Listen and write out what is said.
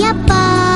呀吧